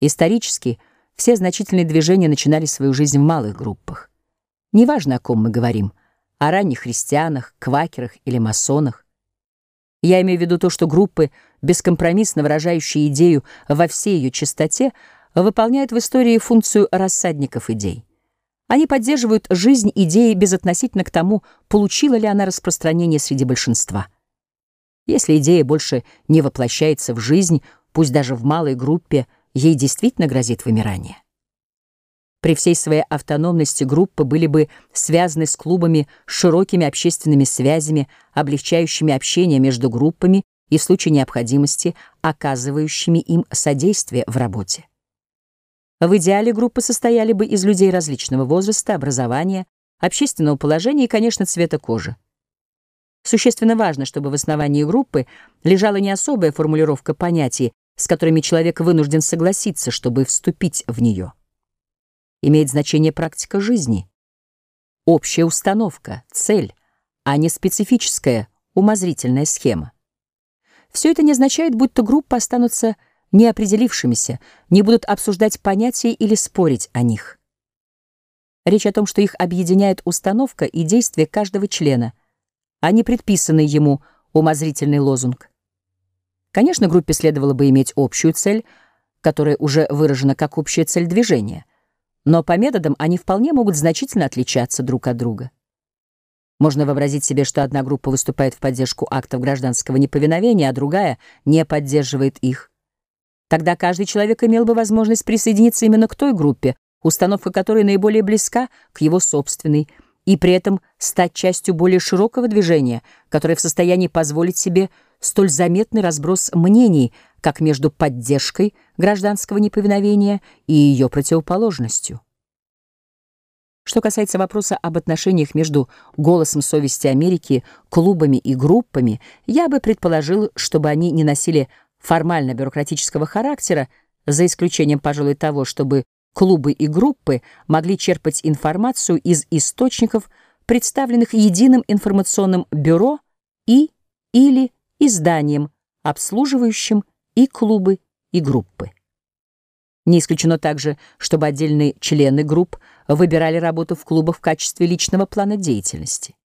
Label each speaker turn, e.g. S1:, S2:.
S1: Исторически все значительные движения начинали свою жизнь в малых группах. Неважно, о ком мы говорим, о ранних христианах, квакерах или масонах. Я имею в виду то, что группы, бескомпромиссно выражающие идею во всей ее чистоте, выполняют в истории функцию рассадников идей. Они поддерживают жизнь идеи безотносительно к тому, получила ли она распространение среди большинства. Если идея больше не воплощается в жизнь, пусть даже в малой группе, ей действительно грозит вымирание. При всей своей автономности группы были бы связаны с клубами широкими общественными связями, облегчающими общение между группами и в случае необходимости оказывающими им содействие в работе. В идеале группы состояли бы из людей различного возраста, образования, общественного положения и, конечно, цвета кожи. Существенно важно, чтобы в основании группы лежала не особая формулировка понятий, с которыми человек вынужден согласиться, чтобы вступить в нее. Имеет значение практика жизни, общая установка, цель, а не специфическая, умозрительная схема. Все это не означает, будто группы останутся неопределившимися, не будут обсуждать понятия или спорить о них. Речь о том, что их объединяет установка и действие каждого члена, а не предписанный ему умозрительный лозунг. Конечно, группе следовало бы иметь общую цель, которая уже выражена как общая цель движения, но по методам они вполне могут значительно отличаться друг от друга. Можно вообразить себе, что одна группа выступает в поддержку актов гражданского неповиновения, а другая не поддерживает их. Тогда каждый человек имел бы возможность присоединиться именно к той группе, установка которой наиболее близка к его собственной, и при этом стать частью более широкого движения, которое в состоянии позволить себе столь заметный разброс мнений, как между поддержкой гражданского неповиновения и ее противоположностью. Что касается вопроса об отношениях между «Голосом совести Америки», клубами и группами, я бы предположил, чтобы они не носили формально-бюрократического характера, за исключением, пожалуй, того, чтобы клубы и группы могли черпать информацию из источников, представленных единым информационным бюро и или изданием, обслуживающим и клубы, и группы. Не исключено также, чтобы отдельные члены групп выбирали работу в клубах в качестве личного плана деятельности.